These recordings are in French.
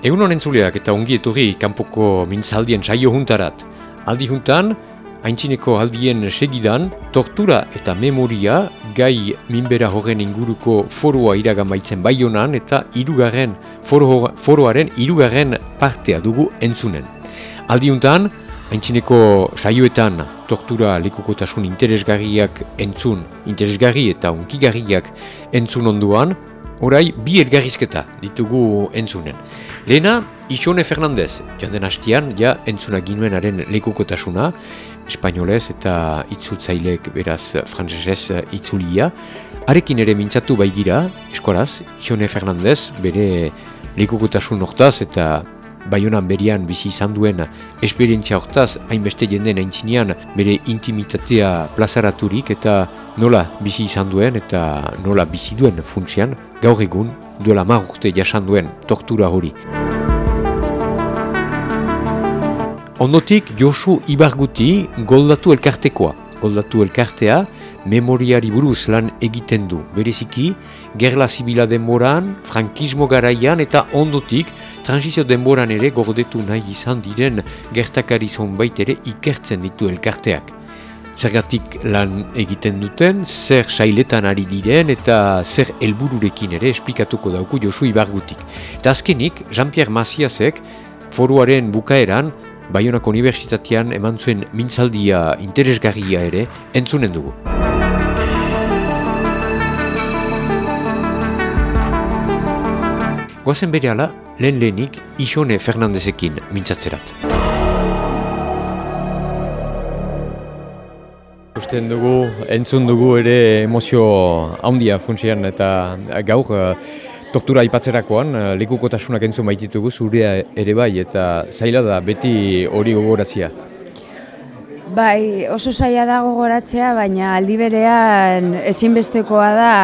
Egun honen zuleak eta ongi etorri kanpoko mintzaldien saio juntarat. Aldi juntan, haintzineko aldien segidan, tortura eta memoria gai minbera horren inguruko foroa iragan baitzen baionan eta irugarren foro, foroaren irugarren partea dugu entzunen. Aldi juntan, haintzineko saioetan tortura lekukotasun interesgarriak entzun, interesgarri eta unkigarriak entzun onduan, Horai, bi elgarrizketa ditugu entzunen. Lehena, Ixone Fernandez, joan hastian, ja entzuna ginuenaren lekukotasuna, espainolez eta itzultzailek beraz frantzesez itzulia. Arekin ere mintzatu baigira, eskoraz, Ixone Fernandez, bere lekukotasun hortaz eta Baionan berian bizi izan duen esperientzia hortaz, hainbeste jenden aintzinean bere intimitatea plazaraturik eta nola bizi izan duen eta nola bizi duen funtsian, gaur egun duela mar urte jasan duen tortura hori. Ondotik Josu Ibarguti goldatu elkartekoa. Goldatu elkartea, memoriari buruz lan egiten du. Bereziki, gerla zibila denboran, frankismo garaian eta ondotik, transizio denboran ere gordetu nahi izan diren gertakari zonbait ere ikertzen ditu elkarteak. Zergatik lan egiten duten, zer sailetan ari diren eta zer helbururekin ere esplikatuko dauku Josu Ibargutik. Eta azkenik, Jean-Pierre Maciasek, foruaren bukaeran, Bayonako Unibertsitatean eman zuen mintzaldia interesgarria ere entzunen dugu. Goazen bere ala, lehen lehenik, Ixone Fernandezekin mintzatzerat. Usten dugu, entzun dugu ere emozio handia funtsian eta gaur uh, tortura aipatzerakoan uh, lekukotasunak entzun baititugu zurea ere bai eta zaila da beti hori gogoratzia. Bai, oso zaila da gogoratzea, baina aldi berean ezinbestekoa da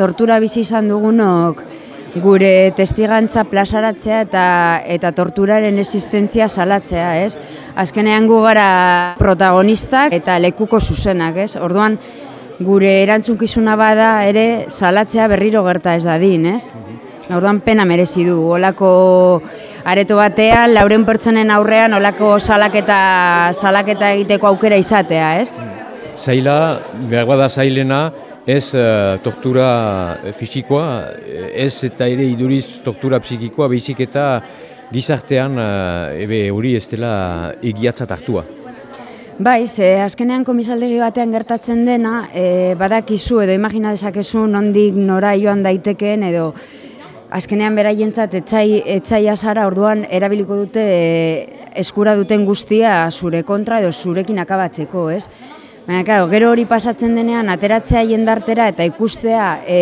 tortura bizi izan dugunok gure testigantza plazaratzea eta eta torturaren existentzia salatzea, ez? Azkenean gu gara protagonistak eta lekuko zuzenak, ez? Orduan gure erantzunkizuna bada ere salatzea berriro gerta ez dadin, ez? Orduan pena merezi du. Olako areto batean lauren pertsonen aurrean olako salaketa salaketa egiteko aukera izatea, ez? Zaila, behar bada zailena, ez uh, tortura eh, fisikoa, eh, ez eta ere iduriz tortura psikikoa, behizik eta gizartean uh, ebe hori ez dela egiatzat hartua. Bai, ze azkenean komisaldegi batean gertatzen dena, e, badakizu edo imagina dezakezu nondik nora joan daitekeen edo azkenean beraientzat etzai, etzai azara orduan erabiliko dute eskura duten guztia zure kontra edo zurekin akabatzeko, ez? Baina, claro, gero hori pasatzen denean, ateratzea jendartera eta ikustea, e,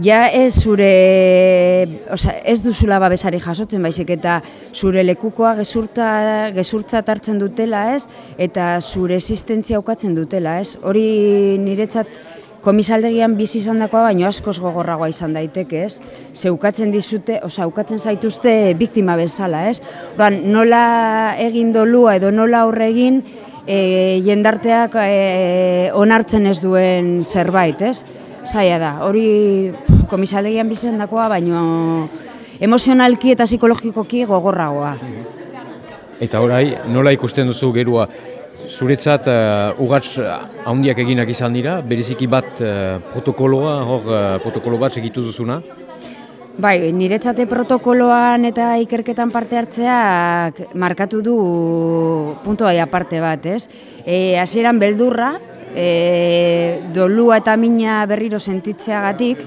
ja ez zure, oza, ez duzula babesari jasotzen, baizik eta zure lekukoa gezurta, gezurtza hartzen dutela, ez? Eta zure existentzia aukatzen dutela, ez? Hori niretzat komisaldegian bizi izan dakoa, baino askoz gogorragoa izan daiteke, ez? Zeukatzen dizute, oza, aukatzen zaituzte biktima bezala, ez? Odan, nola egin dolua edo nola aurre egin, e, jendarteak e, onartzen ez duen zerbait, ez? Zaila da, hori komisaldegian bizen dakoa, baino emozionalki eta psikologikoki gogorragoa. Eta orai, nola ikusten duzu gerua, zuretzat uh, ugatz handiak eginak izan dira, bereziki bat uh, protokoloa, hor uh, protokolo bat segitu duzuna? Bai, niretzate protokoloan eta ikerketan parte hartzeak markatu du puntu bai aparte bat, ez? E, hasieran beldurra, e, dolua eta mina berriro sentitzeagatik,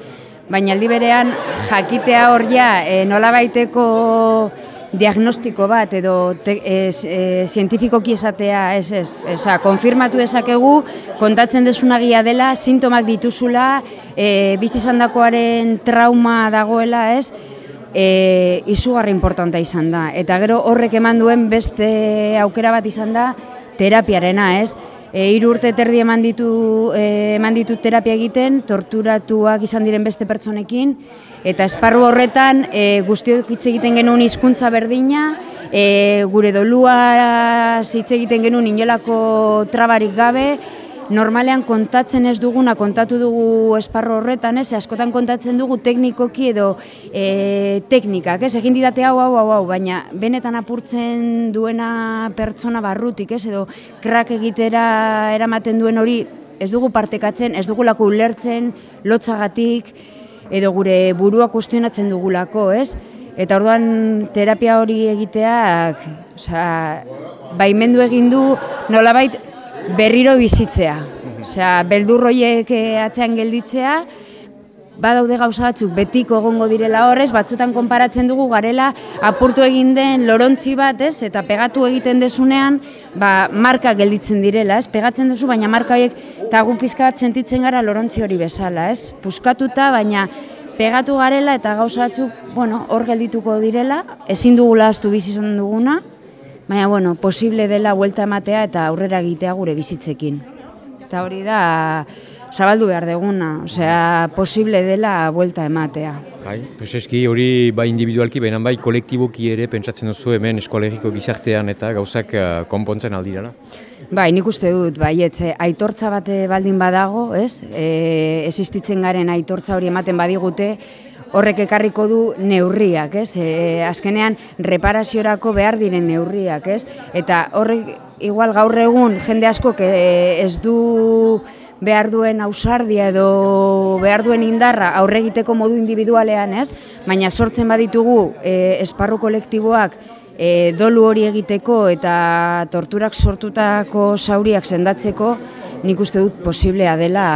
baina aldi berean jakitea hor ja e, nola baiteko diagnostiko bat edo e, zientifikoki esatea ez ez, eza, konfirmatu dezakegu kontatzen desunagia dela sintomak dituzula e, bizi dakoaren trauma dagoela ez? E, izugarri importanta izan da. Eta gero horrek eman duen beste aukera bat izan da terapiarena ez? E, iru urte terdi eman ditu, e, eman ditu terapia egiten, torturatuak izan diren beste pertsonekin, eta esparru horretan e, guztiok hitz egiten genuen hizkuntza berdina, e, gure dolua hitz egiten genuen inolako trabarik gabe, normalean kontatzen ez duguna, kontatu dugu esparro horretan, ez, askotan kontatzen dugu teknikoki edo e, teknikak, ez, egin didate hau, hau, hau, hau, baina benetan apurtzen duena pertsona barrutik, ez, edo krak egitera eramaten duen hori ez dugu partekatzen, ez dugulako ulertzen, lotzagatik, edo gure burua kuestionatzen dugulako, ez? Eta orduan terapia hori egiteak, osea, baimendu egin du nolabait berriro bizitzea. Osea, beldurroiek eh, atzean gelditzea, badaude gauza batzuk betiko egongo direla horrez, batzutan konparatzen dugu garela apurtu egin den lorontzi bat, ez? Eta pegatu egiten desunean, ba, marka gelditzen direla, ez? Pegatzen duzu, baina marka horiek eta gu pizka bat sentitzen gara lorontzi hori bezala, ez? Puskatuta, baina pegatu garela eta gauza batzuk, bueno, hor geldituko direla, ezin dugula astu bizi izan duguna, baina, bueno, posible dela vuelta ematea eta aurrera egitea gure bizitzekin. Eta hori da, zabaldu behar deguna, osea, posible dela buelta ematea. Bai, eski hori bai individualki, baina bai kolektiboki ere pentsatzen duzu hemen eskolegiko gizartean eta gauzak uh, konpontzen aldirala? Bai, nik uste dut, bai, etze, aitortza bate baldin badago, ez? E, existitzen garen aitortza hori ematen badigute, horrek ekarriko du neurriak, ez? E, azkenean, reparaziorako behar diren neurriak, ez? Eta horrek, igual gaur egun, jende asko ez du behar duen ausardia edo behar duen indarra aurre egiteko modu individualean, ez? Baina sortzen baditugu e, esparru kolektiboak e, dolu hori egiteko eta torturak sortutako sauriak sendatzeko, nik uste dut posiblea dela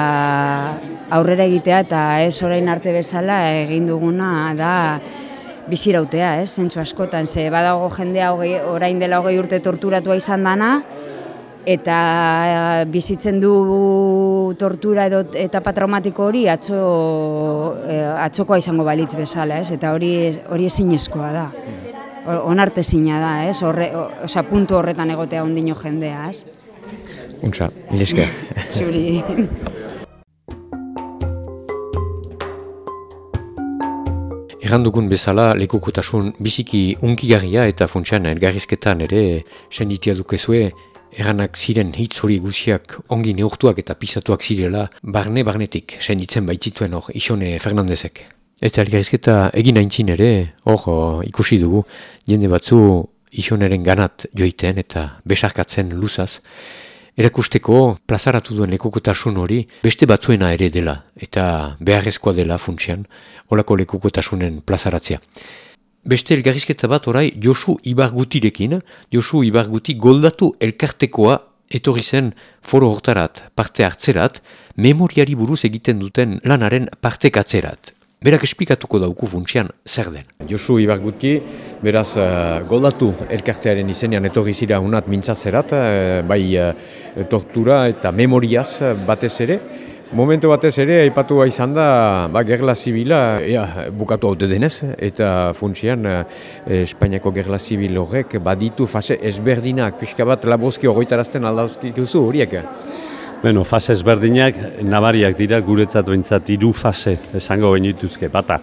aurrera egitea eta ez orain arte bezala egin duguna da bizirautea, ez? Zentsu askotan, ze badago jendea orain dela hogei urte torturatua izan dana, eta eh, bizitzen du tortura edo etapa traumatiko hori atzo, e, atzokoa izango balitz bezala, ez? eta hori hori ezinezkoa da. Onarte zina da, ez? Horre, osea, puntu horretan egotea ondino jendea, ez? Untsa, mileske. Zuri. Errandugun bezala lekukotasun biziki unkigarria eta funtsian elgarrizketan ere senditia dukezue Eranak ziren hitz hori guziak ongi neurtuak eta pisatuak zirela barne-barnetik senditzen baitzituen hor Isone Fernandezek. Eta elgarizketa egin aintzin ere, hor ikusi dugu, jende batzu Isoneren ganat joiten eta besarkatzen luzaz, erakusteko plazaratu duen lekukotasun hori beste batzuena ere dela eta beharrezkoa dela funtsian, holako lekukotasunen plazaratzea. Beste elgarrizketa bat orai Josu Ibargutirekin, Josu Ibarguti goldatu elkartekoa etorri zen foro hortarat, parte hartzerat, memoriari buruz egiten duten lanaren partekatzerat. Berak esplikatuko dauku funtsian zer den. Josu Ibarguti, beraz uh, goldatu elkartearen izenean etorri zira unat mintzatzerat, uh, bai uh, tortura eta memoriaz batez ere, Momentu batez ere, aipatua izan da, ba, gerla zibila, ea, bukatu haute denez, eta funtsian, e, Espainiako gerla zibil horrek baditu fase ezberdinak, pixka bat labozki horretarazten aldauzki duzu horiek. Beno, fase ezberdinak, nabariak dira, guretzat behintzat, iru fase, esango benituzke, bata,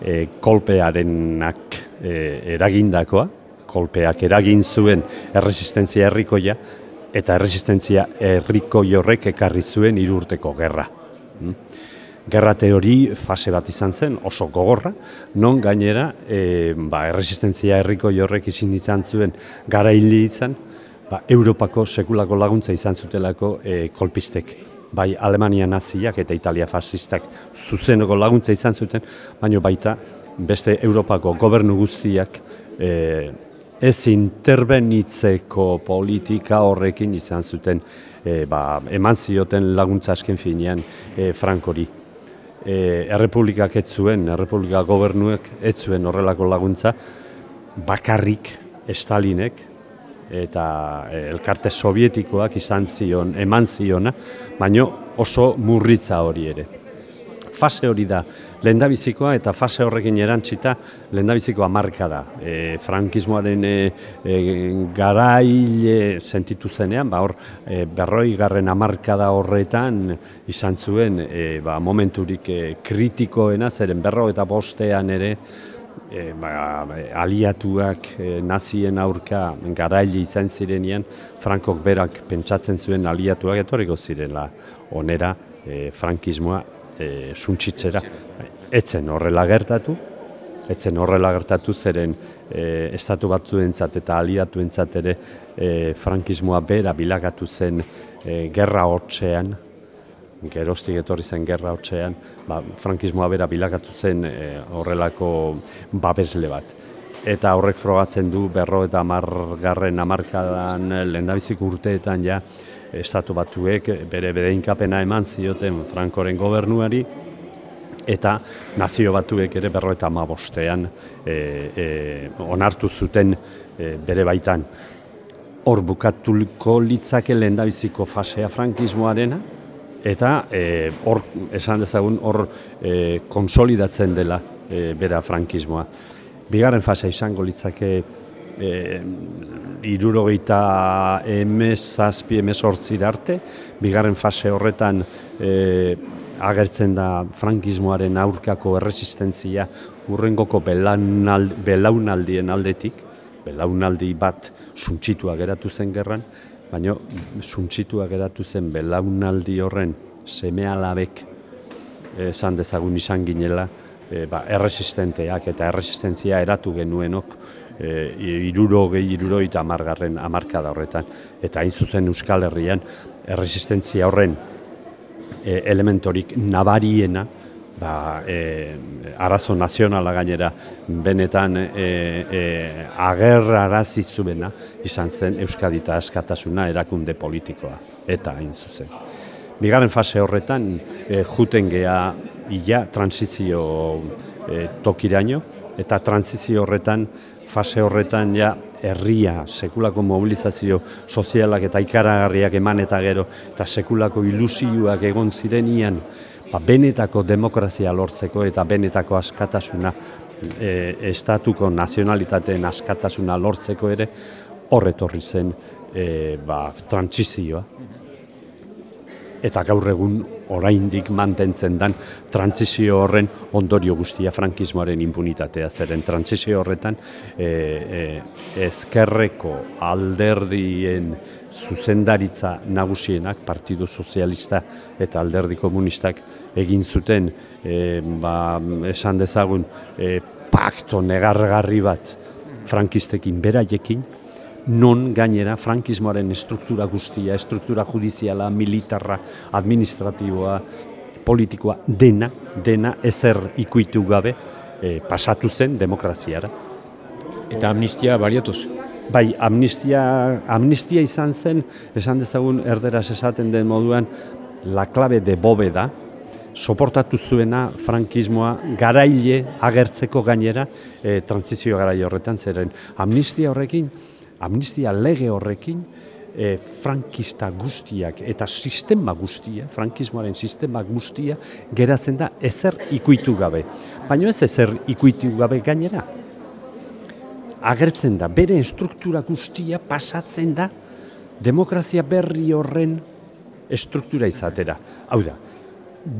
e, kolpearenak e, eragindakoa, kolpeak eragin zuen erresistentzia herrikoia, eta erresistentzia herriko jorrek ekarri zuen irurteko gerra. Hmm? Gerra teori fase bat izan zen, oso gogorra, non gainera e, ba, erresistentzia herriko jorrek izin izan zuen gara hili izan, ba, Europako sekulako laguntza izan zutelako e, kolpistek. Bai Alemania naziak eta Italia fasistak zuzenoko laguntza izan zuten, baina baita beste Europako gobernu guztiak e, ez interbenitzeko politika horrekin izan zuten e, ba, eman zioten laguntza asken finean e, Frankori. E, errepublikak ez zuen, errepublika gobernuek ez zuen horrelako laguntza, bakarrik Stalinek eta elkarte sovietikoak izan zion, eman ziona, baino oso murritza hori ere. Fase hori da, lendabizikoa eta fase horrekin erantzita lendabizikoa marka da. E, frankismoaren e, e, garaile sentitu zenean, ba hor e, berroi garren amarkada horretan izan zuen e, ba, momenturik e, kritikoena, zeren berro eta bostean ere e, ba, aliatuak e, nazien aurka garaile izan zirenean, Frankok berak pentsatzen zuen aliatuak etorriko zirela onera e, frankismoa e, suntsitzera. Etzen horrela gertatu, etzen horrela gertatu zeren e, estatu batzuentzat eta aliatuentzat ere e, frankismoa bera bilagatu zen e, gerra hortzean, gerostik etorri zen gerra hortzean, ba, frankismoa bera bilakatu zen e, horrelako babesle bat. Eta horrek frogatzen du berro eta amargarren amarkadan lehendabizik urteetan ja estatu batuek bere bedeinkapena eman zioten Frankoren gobernuari eta nazio batuek ere berro eta amabostean e, e, onartu zuten e, bere baitan. Hor bukatuliko litzake lehendabiziko fasea frankismoarena, eta e, hor esan dezagun hor e, konsolidatzen dela e, bera frankismoa. Bigarren fase izango litzake e, irurogeita emez zazpi emez arte, bigarren fase horretan e, agertzen da frankismoaren aurkako erresistentzia urrengoko belaunaldien aldetik, belaunaldi bat suntxitua geratu zen gerran, baina suntxitua geratu zen belaunaldi horren semealabek esan dezagun izan ginela e, ba, erresistenteak eta erresistentzia eratu genuenok e, iruro gehi iruro eta amargarren amarkada horretan. Eta hain zuzen Euskal Herrian erresistentzia horren e, elementorik nabariena ba, e, arazo nazionala gainera benetan e, e, agerra arazi zuena izan zen Euskadita askatasuna erakunde politikoa eta hain zuzen. Bigarren fase horretan e, juten gea ila transizio e, tokiraino eta transizio horretan fase horretan ja herria, sekulako mobilizazio sozialak eta ikaragarriak eman eta gero eta sekulako ilusioak egon zirenian ba, benetako demokrazia lortzeko eta benetako askatasuna e, estatuko nazionalitateen askatasuna lortzeko ere horretorri zen e, ba, trantzizioa. Eta gaur egun oraindik mantentzen dan trantzizio horren ondorio guztia frankismoaren impunitatea zeren trantzizio horretan e, e, ezkerreko alderdien zuzendaritza nagusienak, Partidu Sozialista eta Alderdi Komunistak egin zuten e, ba, esan dezagun e, pakto negargarri bat frankistekin beraiekin, non gainera frankismoaren estruktura guztia, estruktura judiziala, militarra, administratiboa, politikoa, dena, dena ezer ikuitu gabe e, pasatu zen demokraziara. Eta amnistia baliatuz? Bai, amnistia, amnistia izan zen, esan dezagun erderaz esaten den moduan, la clave de bóveda, soportatu zuena frankismoa garaile agertzeko gainera e, transizio garaile horretan zeren amnistia horrekin, amnistia lege horrekin, e, frankista guztiak eta sistema guztia, frankismoaren sistema guztia, geratzen da ezer ikuitu gabe. Baina ez ezer ikuitu gabe gainera, agertzen da, bere estruktura guztia pasatzen da demokrazia berri horren estruktura izatera. Hau da,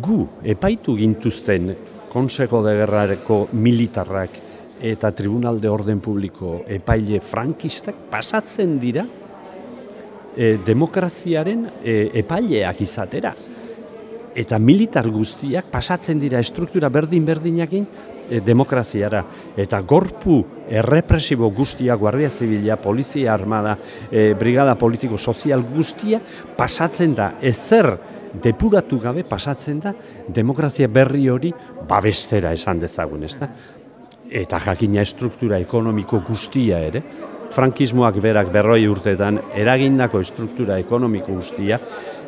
gu epaitu gintuzten Konsego de Gerrareko militarrak eta Tribunal de Orden Publiko epaile frankistak pasatzen dira e, demokraziaren e, epaileak izatera. Eta militar guztiak pasatzen dira estruktura berdin-berdinakin e, demokraziara. Eta gorpu errepresibo guztia, Guardia Zibila, Polizia Armada, e, Brigada Politiko Sozial guztia, pasatzen da ezer depuratu gabe pasatzen da demokrazia berri hori babestera esan dezagun, ezta? Eta jakina estruktura ekonomiko guztia ere, frankismoak berak berroi urteetan eragindako estruktura ekonomiko guztia,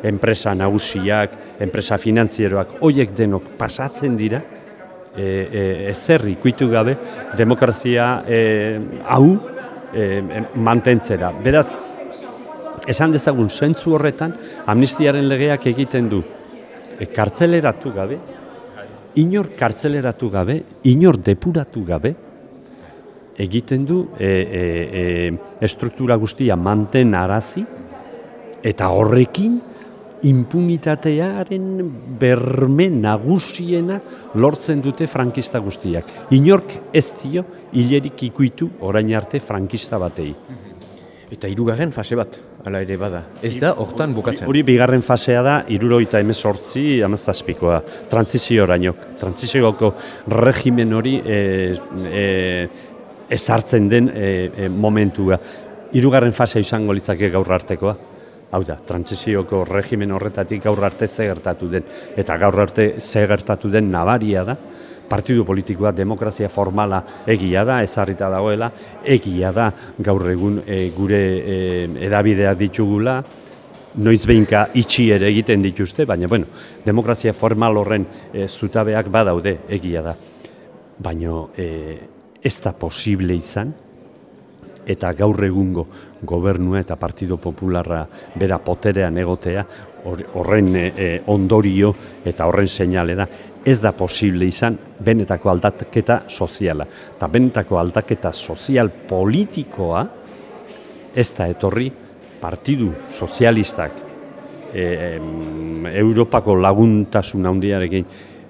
enpresa nagusiak, enpresa finanzieroak, hoiek denok pasatzen dira, e, e, ezer ikuitu gabe demokrazia e, hau e, mantentzera. Beraz, esan dezagun zentzu horretan, amnistiaren legeak egiten du e, kartzeleratu gabe, inor kartzeleratu gabe, inor depuratu gabe, egiten du e, e, e, estruktura guztia manten arazi, eta horrekin impunitatearen berme nagusiena lortzen dute frankista guztiak. Inork ez dio hilerik ikuitu orain arte frankista batei. Eta hirugarren fase bat, ala ere bada. Ez da, hortan bukatzen. Hori bigarren fasea da, iruroita emezortzi, amazazpikoa, transizio oraino. Transizioko regimen hori e, e, ezartzen den e, momentua. Hirugarren fasea izango litzake gaur artekoa. Hau da, transizioko regimen horretatik gaur arte ze gertatu den, eta gaur arte ze gertatu den nabaria da, partidu politikoa demokrazia formala egia da, ezarrita dagoela, egia da gaur egun e, gure e, edabideak ditugula, noiz behinka itxi ere egiten dituzte, baina bueno, demokrazia formal horren e, zutabeak badaude egia da. Baina e, ez da posible izan, eta gaur egungo gobernua eta Partido Popularra bera poterean egotea horren e, e, ondorio eta horren seinale da ez da posible izan benetako aldaketa soziala. Eta benetako aldaketa sozial politikoa ez da etorri partidu sozialistak e, Europako laguntasun handiarekin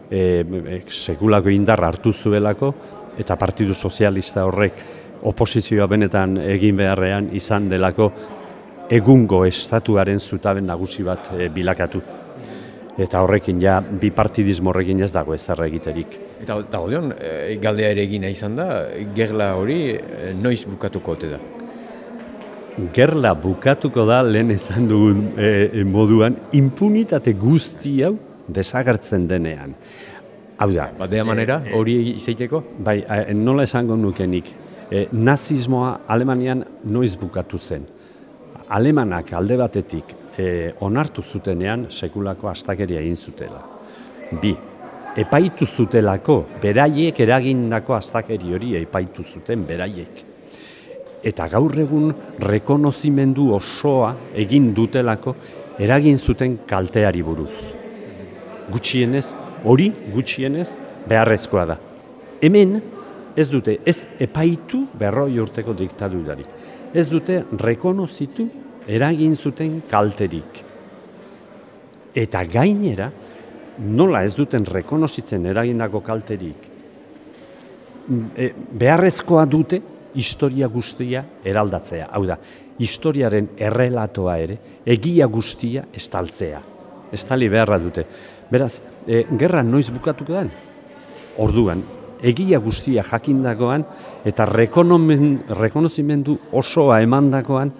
e, e, sekulako indarra hartu zuelako eta partidu sozialista horrek oposizioa benetan egin beharrean izan delako egungo estatuaren zutaben nagusi bat e, bilakatu. Eta horrekin ja, bipartidismo horrekin ez dago ez egiterik. Eta da, odion, e, galdea ere egina izan da, gerla hori e, noiz bukatuko ote da? Gerla bukatuko da lehen izan dugun e, moduan, impunitate guzti hau desagertzen denean. Hau da. Badea manera, hori izaiteko? Bai, nola esango nukenik, nazismoa Alemanian noiz bukatu zen. Alemanak alde batetik e, onartu zutenean sekulako astakeria egin zutela. Bi, epaitu zutelako beraiek eragindako astakeri hori epaitu zuten beraiek. Eta gaur egun rekonozimendu osoa egin dutelako eragin zuten kalteari buruz. Gutxienez, hori gutxienez beharrezkoa da. Hemen, ez dute ez epaitu berroi urteko diktadurari. Ez dute rekonozitu eragin zuten kalterik. Eta gainera, nola ez duten rekonozitzen eragindako kalterik, e, beharrezkoa dute historia guztia eraldatzea. Hau da, historiaren errelatoa ere, egia guztia estaltzea. Estali beharra dute. Beraz, e, gerra noiz bukatuko den? Orduan, egia guztia jakindakoan eta rekonozimendu osoa emandakoan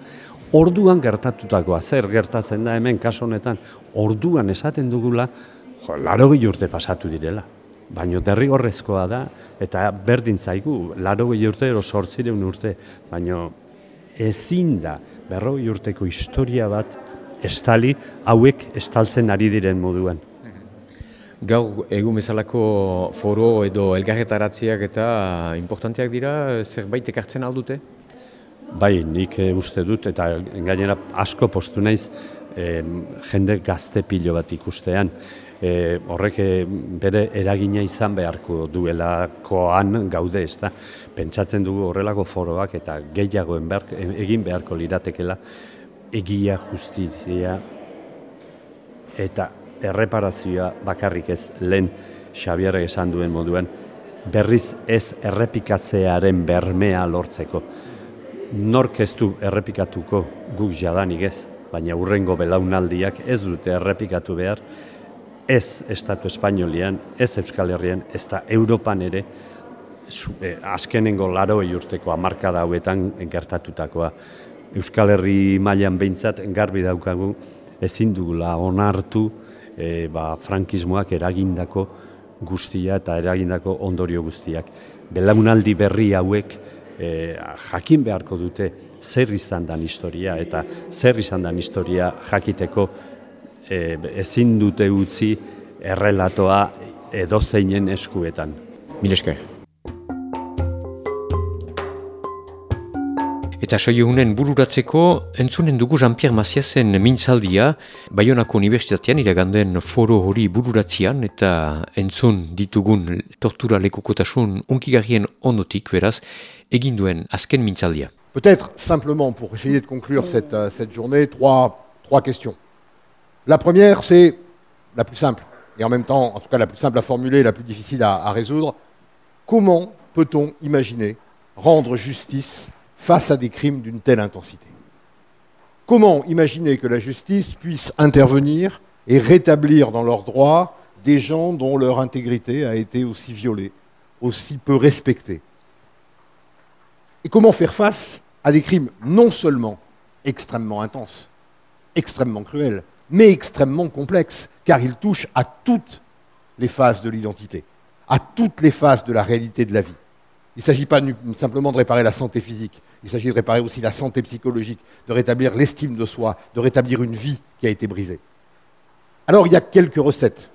orduan gertatutakoa. Zer gertatzen da hemen kaso honetan? Orduan esaten dugula jo larogei urte pasatu direla. Baino derrigorrezkoa da eta berdin zaigu larogei urte ero 800 urte. Baino ezin da berrogei urteko historia bat estali hauek estaltzen ari diren moduan Gaur egun bezalako foro edo elgarretaratziak eta importanteak dira, zerbait ekartzen aldute? Bai, nik e, uste dut eta gainera asko postu naiz e, jende gazte pilo bat ikustean. E, horrek bere eragina izan beharko duelakoan gaude ez da. Pentsatzen dugu horrelako foroak eta gehiagoen behar, egin beharko liratekela egia justizia eta erreparazioa bakarrik ez lehen Xabier esan duen moduen, berriz ez errepikatzearen bermea lortzeko. Nork ez du errepikatuko guk jadanik ez, baina urrengo belaunaldiak ez dute errepikatu behar, ez Estatu Espainolian, ez Euskal Herrian, ez da Europan ere, zu, eh, azkenengo laro urteko amarkada hauetan gertatutakoa. Euskal Herri mailan behintzat garbi daukagu ezin dugula onartu e, ba, frankismoak eragindako guztia eta eragindako ondorio guztiak. Belaunaldi berri hauek e, jakin beharko dute zer izan dan historia eta zer izan dan historia jakiteko e, ezin dute utzi errelatoa edozeinen eskuetan. Milesker. Peut-être simplement pour essayer de conclure cette, euh, journée, trois, questions. La première, c'est la plus simple, et en même temps, en tout cas la plus simple à formuler, la plus difficile à résoudre. Comment peut-on imaginer rendre justice face à des crimes d'une telle intensité Comment imaginer que la justice puisse intervenir et rétablir dans leurs droits des gens dont leur intégrité a été aussi violée, aussi peu respectée? Et comment faire face à des crimes non seulement extrêmement intenses, extrêmement cruels, mais extrêmement complexes, car ils touchent à toutes les phases de l'identité, à toutes les phases de la réalité de la vie. Il ne s'agit pas simplement de réparer la santé physique, il s'agit de réparer aussi la santé psychologique, de rétablir l'estime de soi, de rétablir une vie qui a été brisée. Alors il y a quelques recettes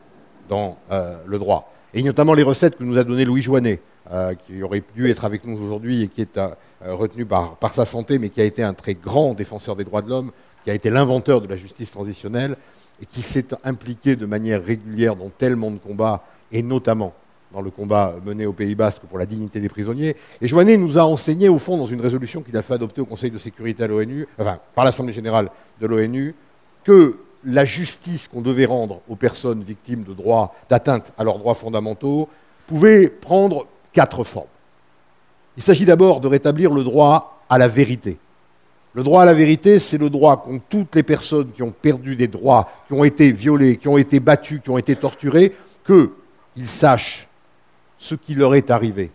dans euh, le droit, et notamment les recettes que nous a données Louis Joannet, euh, qui aurait dû être avec nous aujourd'hui et qui est euh, retenu par, par, sa santé, mais qui a été un très grand défenseur des droits de l'homme, qui a été l'inventeur de la justice transitionnelle, et qui s'est impliqué de manière régulière dans tellement de combats, et notamment dans le combat mené au Pays Basque pour la dignité des prisonniers. Et Joannet nous a enseigné, au fond, dans une résolution qu'il a fait adopter au Conseil de sécurité à l'ONU, enfin, par l'Assemblée générale de l'ONU, que la justice qu'on devait rendre aux personnes victimes de droits, d'atteinte à leurs droits fondamentaux, pouvait prendre quatre formes. Il s'agit d'abord de rétablir le droit à la vérité. Le droit à la vérité, c'est le droit qu'ont toutes les personnes qui ont perdu des droits, qui ont été violées, qui ont été battues, qui ont été torturées, qu'ils sachent ce qui leur est arrivé.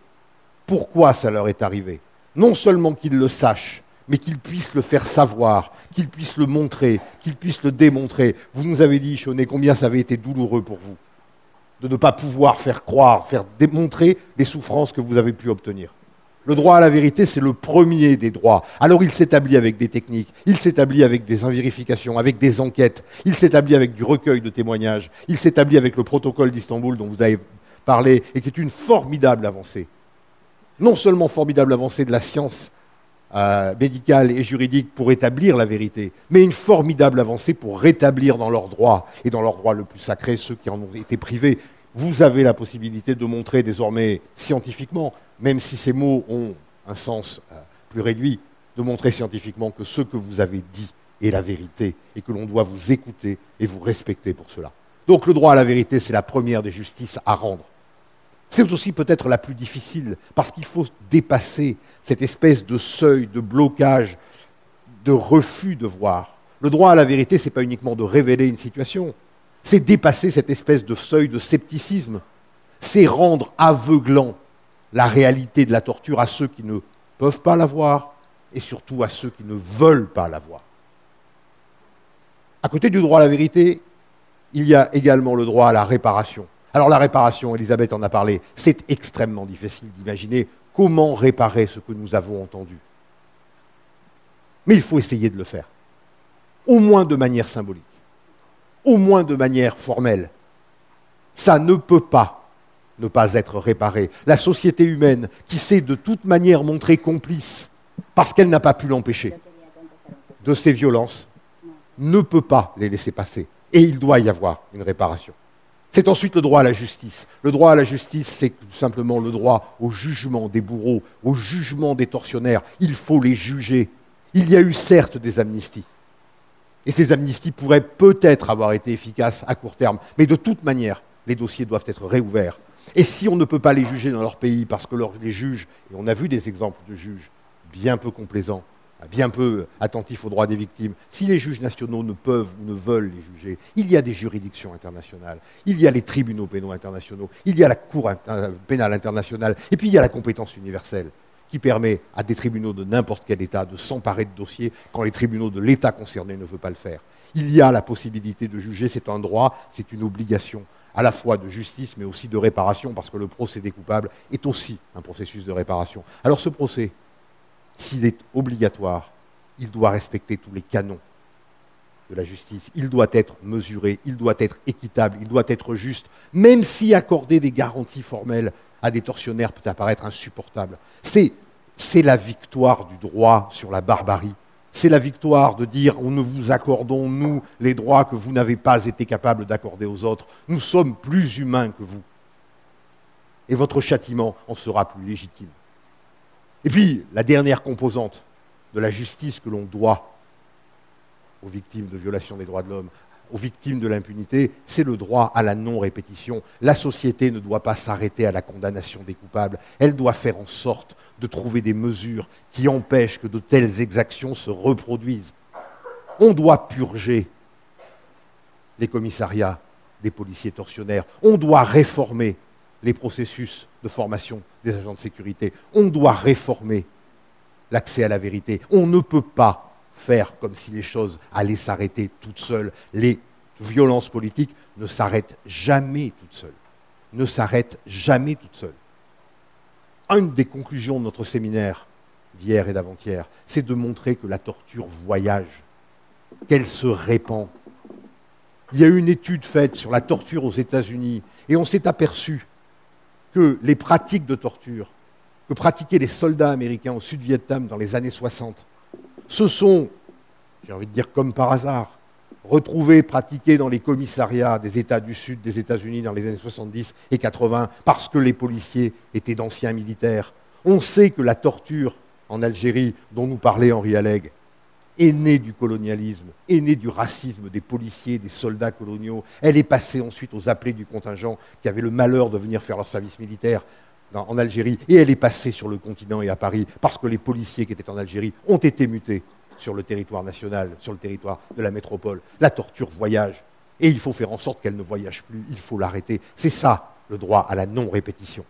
Pourquoi ça leur est arrivé? Non seulement qu'ils le sachent, mais qu'ils puissent le faire savoir, qu'ils puissent le montrer, qu'ils puissent le démontrer. Vous nous avez dit, Chonet, combien ça avait été douloureux pour vous de ne pas pouvoir faire croire, faire démontrer les souffrances que vous avez pu obtenir. Le droit à la vérité, c'est le premier des droits. Alors il s'établit avec des techniques, il s'établit avec des vérifications, avec des enquêtes, il s'établit avec du recueil de témoignages, il s'établit avec le protocole d'Istanbul dont vous avez parler et qui est une formidable avancée. Non seulement formidable avancée de la science euh, médicale et juridique pour établir la vérité, mais une formidable avancée pour rétablir dans leurs droits, et dans leurs droits le plus sacré, ceux qui en ont été privés. Vous avez la possibilité de montrer désormais scientifiquement, même si ces mots ont un sens euh, plus réduit, de montrer scientifiquement que ce que vous avez dit est la vérité et que l'on doit vous écouter et vous respecter pour cela. Donc le droit à la vérité, c'est la première des justices à rendre. C'est aussi peut-être la plus difficile, parce qu'il faut dépasser cette espèce de seuil, de blocage, de refus de voir. Le droit à la vérité, ce n'est pas uniquement de révéler une situation, c'est dépasser cette espèce de seuil de scepticisme, c'est rendre aveuglant la réalité de la torture à ceux qui ne peuvent pas la voir et surtout à ceux qui ne veulent pas la voir. À côté du droit à la vérité, il y a également le droit à la réparation. Alors la réparation, Elisabeth en a parlé, c'est extrêmement difficile d'imaginer comment réparer ce que nous avons entendu. Mais il faut essayer de le faire, au moins de manière symbolique, au moins de manière formelle. Ça ne peut pas ne pas être réparé. La société humaine, qui sait de toute manière montrer complice, parce qu'elle n'a pas pu l'empêcher, de ces violences, ne peut pas les laisser passer. Et il doit y avoir une réparation. C'est ensuite le droit à la justice. Le droit à la justice, c'est tout simplement le droit au jugement des bourreaux, au jugement des tortionnaires. Il faut les juger. Il y a eu certes des amnisties. Et ces amnisties pourraient peut-être avoir été efficaces à court terme. Mais de toute manière, les dossiers doivent être réouverts. Et si on ne peut pas les juger dans leur pays parce que les juges, et on a vu des exemples de juges bien peu complaisants, bien peu attentif aux droits des victimes, si les juges nationaux ne peuvent ou ne veulent les juger, il y a des juridictions internationales, il y a les tribunaux pénaux internationaux, il y a la Cour pénale internationale, et puis il y a la compétence universelle qui permet à des tribunaux de n'importe quel État de s'emparer de dossiers quand les tribunaux de l'État concerné ne veulent pas le faire. Il y a la possibilité de juger, c'est un droit, c'est une obligation à la fois de justice mais aussi de réparation, parce que le procédé coupable est aussi un processus de réparation. Alors ce procès, s'il est obligatoire, il doit respecter tous les canons de la justice. Il doit être mesuré, il doit être équitable, il doit être juste, même si accorder des garanties formelles à des tortionnaires peut apparaître insupportable. C'est, la victoire du droit sur la barbarie. C'est la victoire de dire on ne vous accordons, nous, les droits que vous n'avez pas été capable d'accorder aux autres. Nous sommes plus humains que vous. Et votre châtiment en sera plus légitime. Et puis, la dernière composante de la justice que l'on doit aux victimes de violations des droits de l'homme, aux victimes de l'impunité, c'est le droit à la non-répétition. La société ne doit pas s'arrêter à la condamnation des coupables, elle doit faire en sorte de trouver des mesures qui empêchent que de telles exactions se reproduisent. On doit purger les commissariats des policiers tortionnaires, on doit réformer les processus de formation des agents de sécurité, on doit réformer l'accès à la vérité. On ne peut pas faire comme si les choses allaient s'arrêter toutes seules. Les violences politiques ne s'arrêtent jamais toutes seules. Ne s'arrêtent jamais toutes seules. Une des conclusions de notre séminaire d'hier et d'avant-hier, c'est de montrer que la torture voyage, qu'elle se répand. Il y a eu une étude faite sur la torture aux États-Unis et on s'est aperçu que les pratiques de torture que pratiquaient les soldats américains au Sud-Vietnam dans les années 60 se sont, j'ai envie de dire comme par hasard, retrouvés pratiqués dans les commissariats des États du Sud des États-Unis dans les années 70 et 80 parce que les policiers étaient d'anciens militaires. On sait que la torture en Algérie, dont nous parlait Henri Alleg, est née du colonialisme, est née du racisme des policiers, des soldats coloniaux. Elle est passée ensuite aux appelés du contingent qui avaient le malheur de venir faire leur service militaire en Algérie, et elle est passée sur le continent et à Paris, parce que les policiers qui étaient en Algérie ont été mutés sur le territoire national, sur le territoire de la métropole. La torture voyage, et il faut faire en sorte qu'elle ne voyage plus, il faut l'arrêter. C'est ça, le droit à la non-répétition.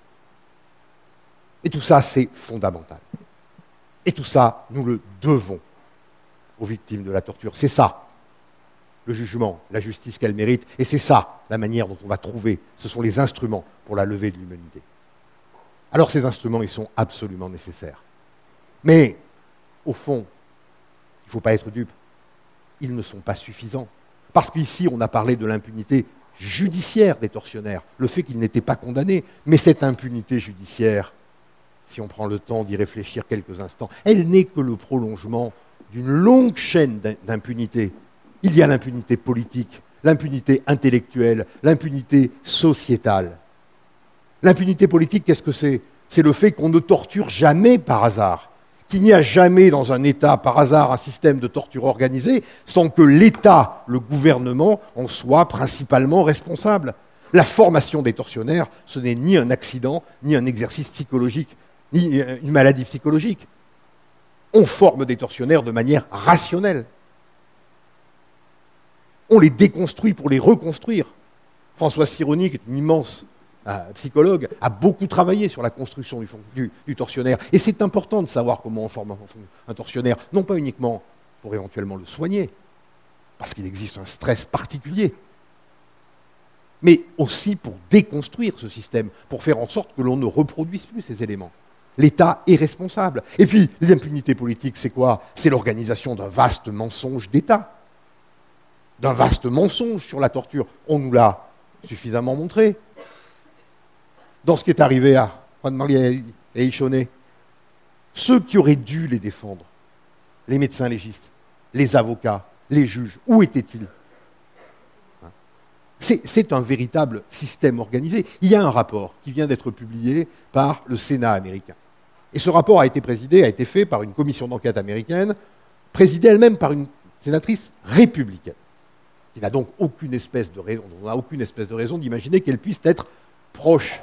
Et tout ça, c'est fondamental. Et tout ça, nous le devons aux victimes de la torture. C'est ça, le jugement, la justice qu'elle mérite, et c'est ça, la manière dont on va trouver, ce sont les instruments pour la levée de l'humanité. Alors ces instruments, ils sont absolument nécessaires. Mais, au fond, il ne faut pas être dupe, ils ne sont pas suffisants. Parce qu'ici, on a parlé de l'impunité judiciaire des tortionnaires, le fait qu'ils n'étaient pas condamnés. Mais cette impunité judiciaire, si on prend le temps d'y réfléchir quelques instants, elle n'est que le prolongement d'une longue chaîne d'impunité. Il y a l'impunité politique, l'impunité intellectuelle, l'impunité sociétale. L'impunité politique, qu'est-ce que c'est? C'est le fait qu'on ne torture jamais par hasard, qu'il n'y a jamais dans un État par hasard un système de torture organisé sans que l'État, le gouvernement, en soit principalement responsable. La formation des tortionnaires, ce n'est ni un accident, ni un exercice psychologique, ni une maladie psychologique. On forme des tortionnaires de manière rationnelle. On les déconstruit pour les reconstruire. François Sironi, qui est une immense psychologue, a beaucoup travaillé sur la construction du, tortionnaire. Et c'est important de savoir comment on forme un, tortionnaire, non pas uniquement pour éventuellement le soigner, parce qu'il existe un stress particulier, mais aussi pour déconstruire ce système, pour faire en sorte que l'on ne reproduise plus ces éléments. L'État est responsable. Et puis, l'impunité politique, c'est quoi? C'est l'organisation d'un vaste mensonge d'État, d'un vaste mensonge sur la torture. On nous l'a suffisamment montré dans ce qui est arrivé à Juan-Marie et Ichoné. Ceux qui auraient dû les défendre, les médecins légistes, les avocats, les juges, où étaient-ils? C'est un véritable système organisé. Il y a un rapport qui vient d'être publié par le Sénat américain. Et ce rapport a été présidé, a été fait par une commission d'enquête américaine, présidée elle-même par une sénatrice républicaine, qui n'a donc aucune espèce de raison, on n'a aucune espèce de raison d'imaginer qu'elle puisse être proche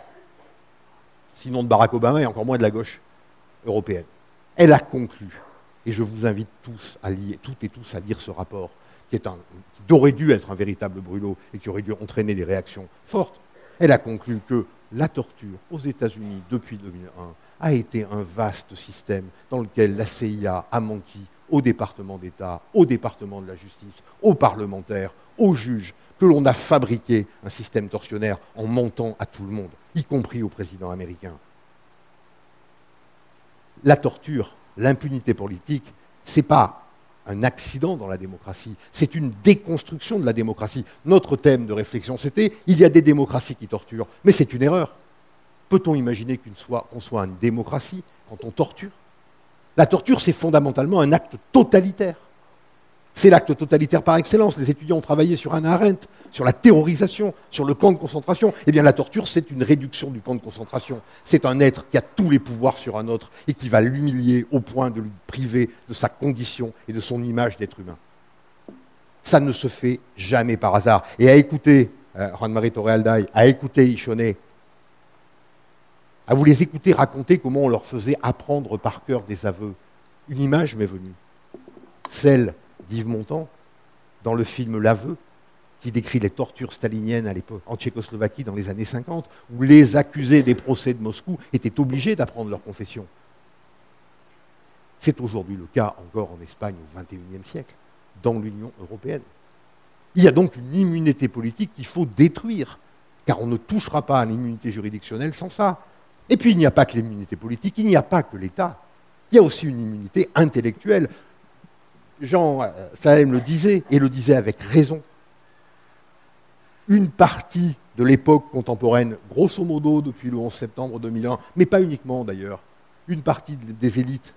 sinon de Barack Obama et encore moins de la gauche européenne. Elle a conclu, et je vous invite tous à lire, toutes et tous à lire ce rapport, qui, qui aurait dû être un véritable brûlot et qui aurait dû entraîner des réactions fortes. Elle a conclu que la torture aux États-Unis depuis 2001 a été un vaste système dans lequel la CIA a menti au département d'État, au département de la justice, aux parlementaires, aux juges, que l'on a fabriqué un système torsionnaire en mentant à tout le monde, y compris au président américain. La torture, l'impunité politique, ce n'est pas un accident dans la démocratie, c'est une déconstruction de la démocratie. Notre thème de réflexion, c'était il y a des démocraties qui torturent, mais c'est une erreur. Peut-on imaginer qu'on soit, soit une démocratie quand on torture? La torture, c'est fondamentalement un acte totalitaire. C'est l'acte totalitaire par excellence. Les étudiants ont travaillé sur un Arendt, sur la terrorisation, sur le camp de concentration. Eh bien, la torture, c'est une réduction du camp de concentration. C'est un être qui a tous les pouvoirs sur un autre et qui va l'humilier au point de lui priver de sa condition et de son image d'être humain. Ça ne se fait jamais par hasard. Et à écouter euh, Juan-Marie Torrealday, à écouter Ichonet, à vous les écouter raconter comment on leur faisait apprendre par cœur des aveux, une image m'est venue. Celle d'Yves Montand dans le film L'aveu, qui décrit les tortures staliniennes à l'époque en Tchécoslovaquie dans les années 50, où les accusés des procès de Moscou étaient obligés d'apprendre leur confession. C'est aujourd'hui le cas encore en Espagne au XXIe siècle, dans l'Union européenne. Il y a donc une immunité politique qu'il faut détruire, car on ne touchera pas à l'immunité juridictionnelle sans ça. Et puis il n'y a pas que l'immunité politique, il n'y a pas que l'État. Il y a aussi une immunité intellectuelle. Jean euh, Sahem le disait, et le disait avec raison une partie de l'époque contemporaine, grosso modo depuis le 11 septembre 2001, mais pas uniquement d'ailleurs, une partie des élites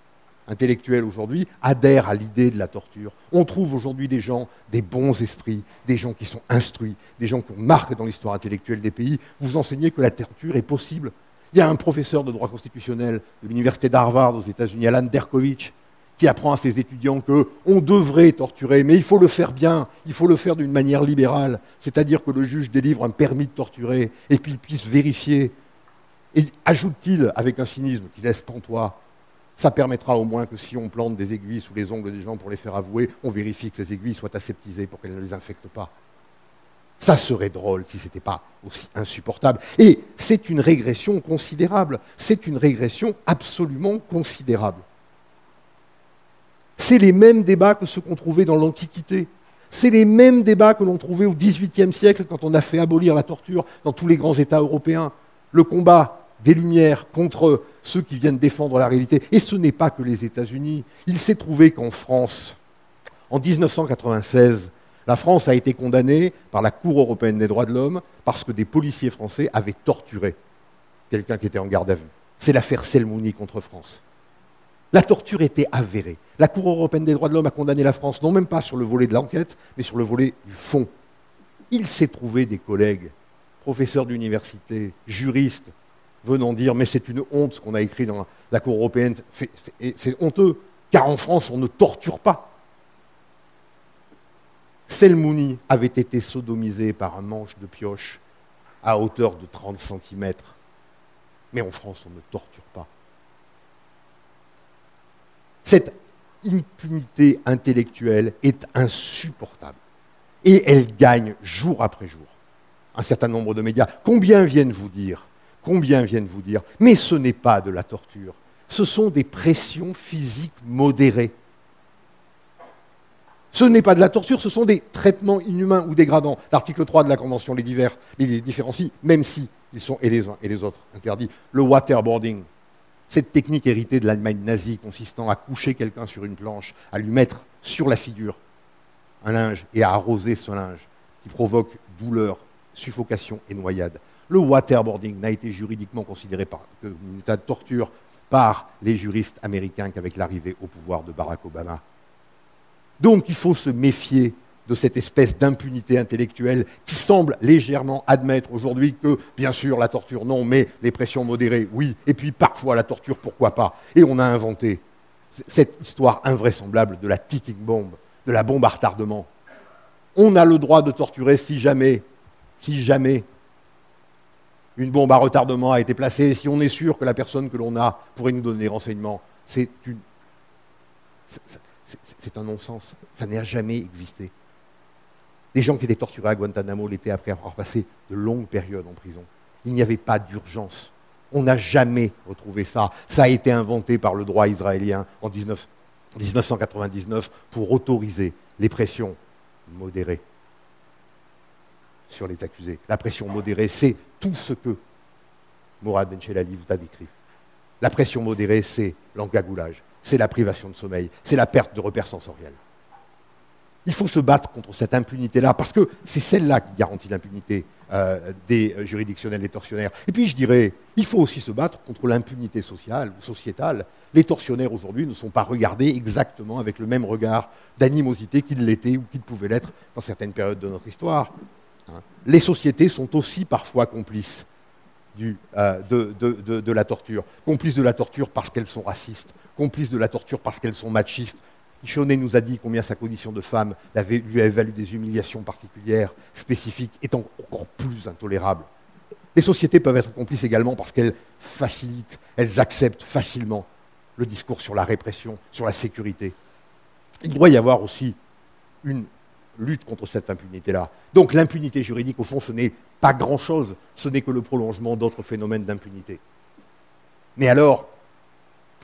intellectuelles aujourd'hui adhèrent à l'idée de la torture. On trouve aujourd'hui des gens, des bons esprits, des gens qui sont instruits, des gens qui ont marqué dans l'histoire intellectuelle des pays, vous enseignez que la torture est possible. Il y a un professeur de droit constitutionnel de l'université d'Harvard aux États-Unis, Alan Derkovitch, qui apprend à ses étudiants qu'on devrait torturer, mais il faut le faire bien, il faut le faire d'une manière libérale, c'est-à-dire que le juge délivre un permis de torturer et qu'il puisse vérifier. Et ajoute-t-il avec un cynisme qui laisse pantois, ça permettra au moins que si on plante des aiguilles sous les ongles des gens pour les faire avouer, on vérifie que ces aiguilles soient aseptisées pour qu'elles ne les infectent pas. Ça serait drôle si ce n'était pas aussi insupportable. Et c'est une régression considérable. C'est une régression absolument considérable. C'est les mêmes débats que ceux qu'on trouvait dans l'Antiquité. C'est les mêmes débats que l'on trouvait au XVIIIe siècle quand on a fait abolir la torture dans tous les grands États européens. Le combat des Lumières contre ceux qui viennent défendre la réalité. Et ce n'est pas que les États-Unis. Il s'est trouvé qu'en France, en 1996, la France a été condamnée par la Cour européenne des droits de l'homme parce que des policiers français avaient torturé quelqu'un qui était en garde à vue. C'est l'affaire Selmouni contre France. La torture était avérée. La Cour européenne des droits de l'homme a condamné la France, non même pas sur le volet de l'enquête, mais sur le volet du fond. Il s'est trouvé des collègues, professeurs d'université, juristes, venant dire mais c'est une honte ce qu'on a écrit dans la Cour européenne, c'est honteux, car en France on ne torture pas. Selmouni avait été sodomisé par un manche de pioche à hauteur de 30 cm. Mais en France, on ne torture pas. Cette impunité intellectuelle est insupportable. Et elle gagne jour après jour. Un certain nombre de médias. Combien viennent vous dire Combien viennent vous dire Mais ce n'est pas de la torture. Ce sont des pressions physiques modérées. Ce n'est pas de la torture, ce sont des traitements inhumains ou dégradants. L'article 3 de la Convention les, divers, les différencie, même si ils sont et les uns et les autres interdits. Le waterboarding, cette technique héritée de l'Allemagne nazie consistant à coucher quelqu'un sur une planche, à lui mettre sur la figure un linge et à arroser ce linge, qui provoque douleur, suffocation et noyade. Le waterboarding n'a été juridiquement considéré comme une état de torture par les juristes américains qu'avec l'arrivée au pouvoir de Barack Obama. Donc il faut se méfier de cette espèce d'impunité intellectuelle qui semble légèrement admettre aujourd'hui que, bien sûr, la torture, non, mais les pressions modérées, oui, et puis parfois la torture, pourquoi pas. Et on a inventé cette histoire invraisemblable de la ticking bomb, de la bombe à retardement. On a le droit de torturer si jamais, si jamais une bombe à retardement a été placée, si on est sûr que la personne que l'on a pourrait nous donner des renseignements. C'est une... C'est un non-sens. Ça n'a jamais existé. Des gens qui étaient torturés à Guantanamo l'été après avoir passé de longues périodes en prison. Il n'y avait pas d'urgence. On n'a jamais retrouvé ça. Ça a été inventé par le droit israélien en 1999 pour autoriser les pressions modérées sur les accusés. La pression modérée, c'est tout ce que Mourad Benchelali vous a décrit. La pression modérée, c'est l'engagoulage, c'est la privation de sommeil, c'est la perte de repères sensoriels. Il faut se battre contre cette impunité-là, parce que c'est celle-là qui garantit l'impunité euh, des euh, juridictionnels des tortionnaires. Et puis je dirais, il faut aussi se battre contre l'impunité sociale ou sociétale. Les tortionnaires aujourd'hui ne sont pas regardés exactement avec le même regard d'animosité qu'ils l'étaient ou qu'ils pouvaient l'être dans certaines périodes de notre histoire. Hein. Les sociétés sont aussi parfois complices euh, de la torture, complices de la torture parce qu'elles sont racistes, complices de la torture parce qu'elles sont machistes, Ichonet nous a dit combien sa condition de femme lui avait valu des humiliations particulières, spécifiques, étant encore plus intolérables. Les sociétés peuvent être complices également parce qu'elles facilitent, elles acceptent facilement le discours sur la répression, sur la sécurité. Il doit y avoir aussi une lutte contre cette impunité-là. Donc l'impunité juridique, au fond, ce n'est pas grand-chose, ce n'est que le prolongement d'autres phénomènes d'impunité. Mais alors,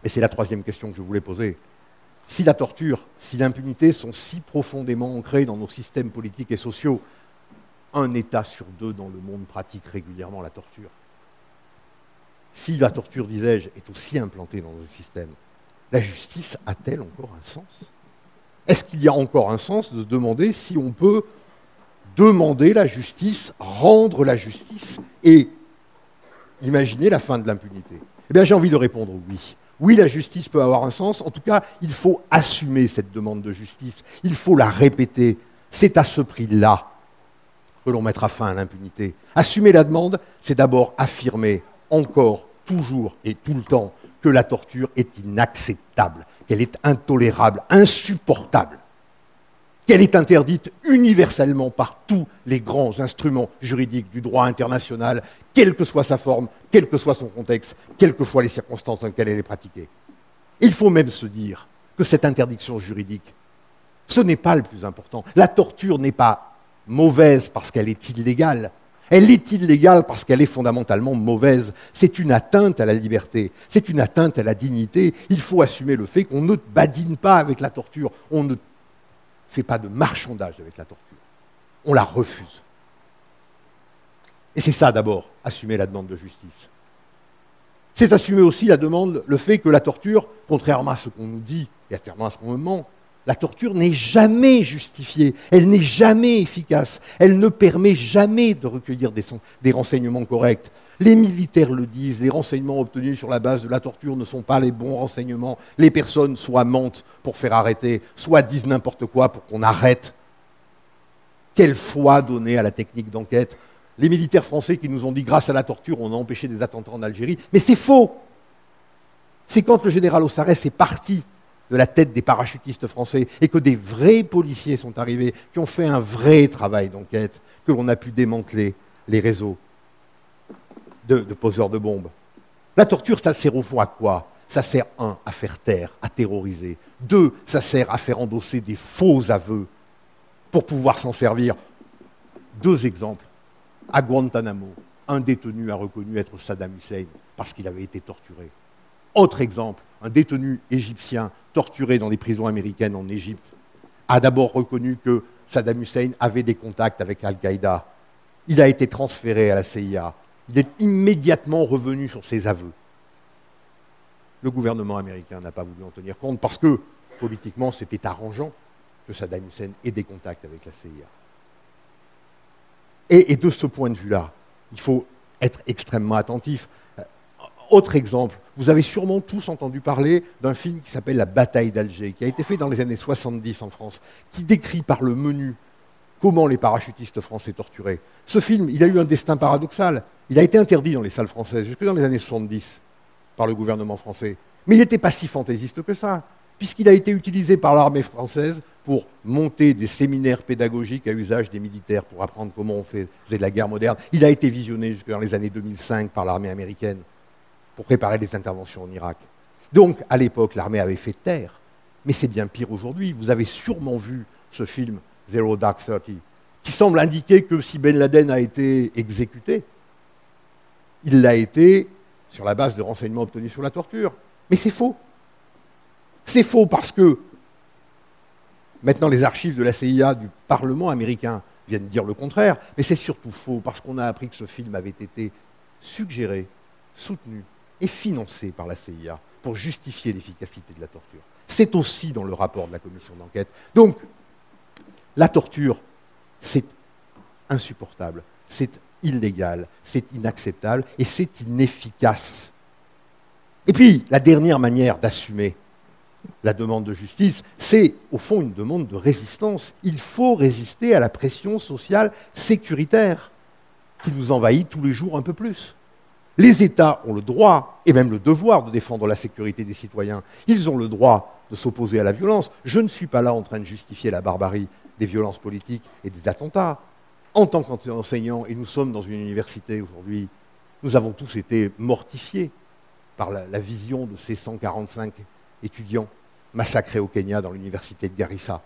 et c'est la troisième question que je voulais poser, si la torture, si l'impunité sont si profondément ancrées dans nos systèmes politiques et sociaux, un État sur deux dans le monde pratique régulièrement la torture. Si la torture, disais-je, est aussi implantée dans nos systèmes, la justice a-t-elle encore un sens? Est-ce qu'il y a encore un sens de se demander si on peut demander la justice, rendre la justice et imaginer la fin de l'impunité? Eh bien, j'ai envie de répondre oui. Oui, la justice peut avoir un sens. En tout cas, il faut assumer cette demande de justice. Il faut la répéter. C'est à ce prix-là que l'on mettra fin à l'impunité. Assumer la demande, c'est d'abord affirmer encore, toujours et tout le temps que la torture est inacceptable, qu'elle est intolérable, insupportable, qu'elle est interdite universellement par tous les grands instruments juridiques du droit international, quelle que soit sa forme, quel que soit son contexte, quelles que soient les circonstances dans lesquelles elle est pratiquée. Il faut même se dire que cette interdiction juridique, ce n'est pas le plus important. La torture n'est pas mauvaise parce qu'elle est illégale. Elle est illégale parce qu'elle est fondamentalement mauvaise. C'est une atteinte à la liberté, c'est une atteinte à la dignité. Il faut assumer le fait qu'on ne badine pas avec la torture, on ne fait pas de marchandage avec la torture. On la refuse. Et c'est ça d'abord, assumer la demande de justice. C'est assumer aussi la demande, le fait que la torture, contrairement à ce qu'on nous dit et à ce qu'on me ment, la torture n'est jamais justifiée, elle n'est jamais efficace, elle ne permet jamais de recueillir des, renseignements corrects. Les militaires le disent, les renseignements obtenus sur la base de la torture ne sont pas les bons renseignements. Les personnes soit mentent pour faire arrêter, soit disent n'importe quoi pour qu'on arrête. Quelle foi donner à la technique d'enquête? Les militaires français qui nous ont dit grâce à la torture on a empêché des attentats en Algérie, mais c'est faux. C'est quand le général Ossarès est parti de la tête des parachutistes français et que des vrais policiers sont arrivés, qui ont fait un vrai travail d'enquête, que l'on a pu démanteler les réseaux de, poseurs de bombes. La torture, ça sert au fond à quoi? Ça sert, un, à faire taire, à terroriser. Deux, ça sert à faire endosser des faux aveux pour pouvoir s'en servir. Deux exemples. À Guantanamo, un détenu a reconnu être Saddam Hussein parce qu'il avait été torturé. Autre exemple, un détenu égyptien torturé dans les prisons américaines en Égypte, a d'abord reconnu que Saddam Hussein avait des contacts avec Al-Qaïda. Il a été transféré à la CIA. Il est immédiatement revenu sur ses aveux. Le gouvernement américain n'a pas voulu en tenir compte parce que, politiquement, c'était arrangeant que Saddam Hussein ait des contacts avec la CIA. Et, et de ce point de vue-là, il faut être extrêmement attentif. Autre exemple, vous avez sûrement tous entendu parler d'un film qui s'appelle La bataille d'Alger, qui a été fait dans les années 70 en France, qui décrit par le menu comment les parachutistes français torturaient. Ce film, il a eu un destin paradoxal. Il a été interdit dans les salles françaises jusque dans les années 70 par le gouvernement français. Mais il n'était pas si fantaisiste que ça, puisqu'il a été utilisé par l'armée française pour monter des séminaires pédagogiques à usage des militaires pour apprendre comment on faisait de la guerre moderne. Il a été visionné jusque dans les années 2005 par l'armée américaine pour préparer des interventions en Irak. Donc, à l'époque, l'armée avait fait taire. Mais c'est bien pire aujourd'hui. Vous avez sûrement vu ce film Zero Dark Thirty, qui semble indiquer que si Ben Laden a été exécuté, il l'a été sur la base de renseignements obtenus sur la torture. Mais c'est faux. C'est faux parce que maintenant les archives de la CIA du Parlement américain viennent dire le contraire, mais c'est surtout faux parce qu'on a appris que ce film avait été suggéré, soutenu est financé par la CIA pour justifier l'efficacité de la torture. C'est aussi dans le rapport de la commission d'enquête. Donc, la torture, c'est insupportable, c'est illégal, c'est inacceptable et c'est inefficace. Et puis, la dernière manière d'assumer la demande de justice, c'est au fond une demande de résistance. Il faut résister à la pression sociale sécuritaire qui nous envahit tous les jours un peu plus. Les États ont le droit et même le devoir de défendre la sécurité des citoyens. Ils ont le droit de s'opposer à la violence. Je ne suis pas là en train de justifier la barbarie des violences politiques et des attentats. En tant qu'enseignant, et nous sommes dans une université aujourd'hui, nous avons tous été mortifiés par la, la, vision de ces 145 étudiants massacrés au Kenya dans l'université de Garissa.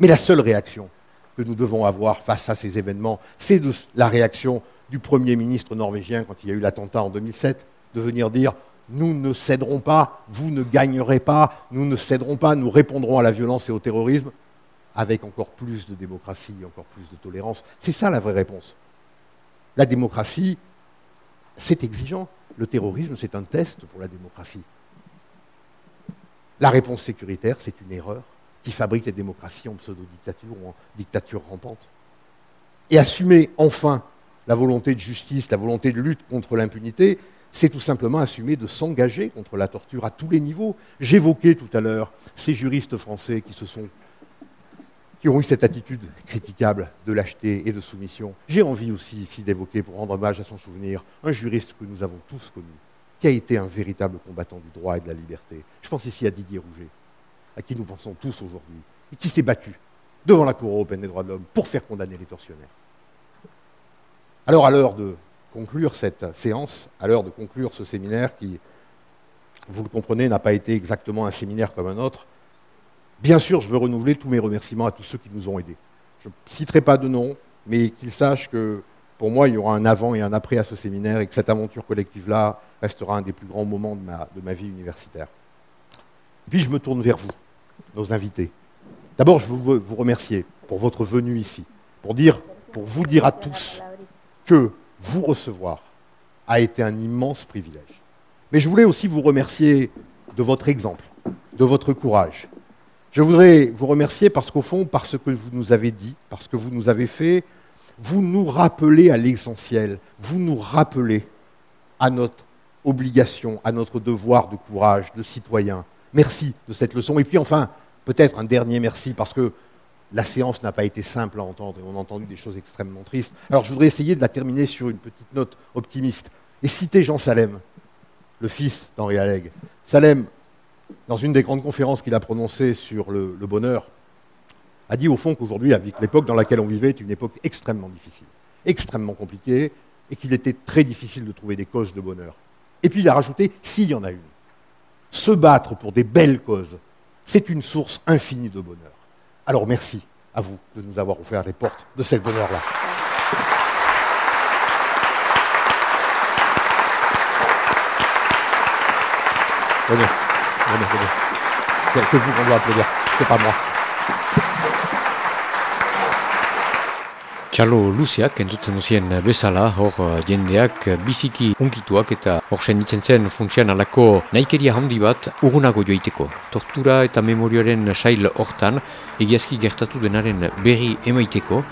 Mais la seule réaction que nous devons avoir face à ces événements, c'est la réaction du Premier ministre norvégien quand il y a eu l'attentat en 2007, de venir dire nous ne céderons pas, vous ne gagnerez pas, nous ne céderons pas, nous répondrons à la violence et au terrorisme avec encore plus de démocratie, encore plus de tolérance. C'est ça la vraie réponse. La démocratie, c'est exigeant. Le terrorisme, c'est un test pour la démocratie. La réponse sécuritaire, c'est une erreur qui fabrique les démocraties en pseudo-dictature ou en dictature rampante. Et assumer enfin la volonté de justice, la volonté de lutte contre l'impunité, c'est tout simplement assumer de s'engager contre la torture à tous les niveaux. J'évoquais tout à l'heure ces juristes français qui ont eu cette attitude critiquable de lâcheté et de soumission. J'ai envie aussi ici d'évoquer, pour rendre hommage à son souvenir, un juriste que nous avons tous connu, qui a été un véritable combattant du droit et de la liberté. Je pense ici à Didier Rouget, à qui nous pensons tous aujourd'hui, et qui s'est battu devant la Cour européenne des droits de l'homme pour faire condamner les tortionnaires. Alors à l'heure de conclure cette séance, à l'heure de conclure ce séminaire qui, vous le comprenez, n'a pas été exactement un séminaire comme un autre, Bien sûr, je veux renouveler tous mes remerciements à tous ceux qui nous ont aidés. Je ne citerai pas de nom, mais qu'ils sachent que pour moi, il y aura un avant et un après à ce séminaire et que cette aventure collective-là restera un des plus grands moments de ma, vie universitaire. Et puis je me tourne vers vous, nos invités. D'abord, je veux vous remercier pour votre venue ici, pour, dire, pour vous dire à tous que vous recevoir a été un immense privilège. Mais je voulais aussi vous remercier de votre exemple, de votre courage, je voudrais vous remercier parce qu'au fond, par ce que vous nous avez dit, parce que vous nous avez fait, vous nous rappelez à l'essentiel, vous nous rappelez à notre obligation, à notre devoir de courage, de citoyen. Merci de cette leçon. Et puis enfin, peut-être un dernier merci parce que la séance n'a pas été simple à entendre et on a entendu des choses extrêmement tristes. Alors je voudrais essayer de la terminer sur une petite note optimiste et citer Jean Salem, le fils d'Henri Alleg. Salem dans une des grandes conférences qu'il a prononcées sur le, bonheur, a dit au fond qu'aujourd'hui, l'époque dans laquelle on vivait, est une époque extrêmement difficile, extrêmement compliquée, et qu'il était très difficile de trouver des causes de bonheur. Et puis il a rajouté, s'il y en a une, se battre pour des belles causes, c'est une source infinie de bonheur. Alors merci à vous de nous avoir offert les portes de ce bonheur-là. C'est vous qu'on doit applaudir, c'est pas moi. Txalo luzeak entzuten duzien bezala, hor uh, jendeak biziki unkituak eta hor sen zen funtsian alako naikeria handi bat urgunago joiteko. Tortura eta memorioaren sail hortan egiazki gertatu denaren berri emaiteko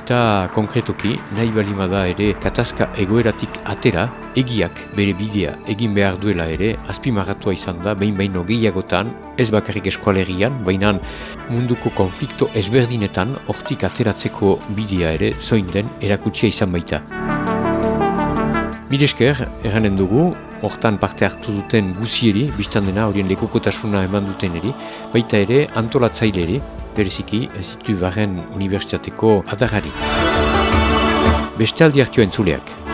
eta konkretoki nahi balimada ere katazka egoeratik atera egiak bere bidea egin behar duela ere azpimarratua izan da behin baino gehiagotan ez bakarrik eskualerian baina munduko konflikto ezberdinetan hortik ateratzeko bidea ere zoin den erakutsia izan baita. Midesker, eranen dugu, hortan parte hartu duten guzieri, biztan dena horien lekukotasuna eman duten eri, baita ere antolatzaile ere, bereziki ez ditu barren unibertsitateko adarari. Beste aldi hartioen zuleak.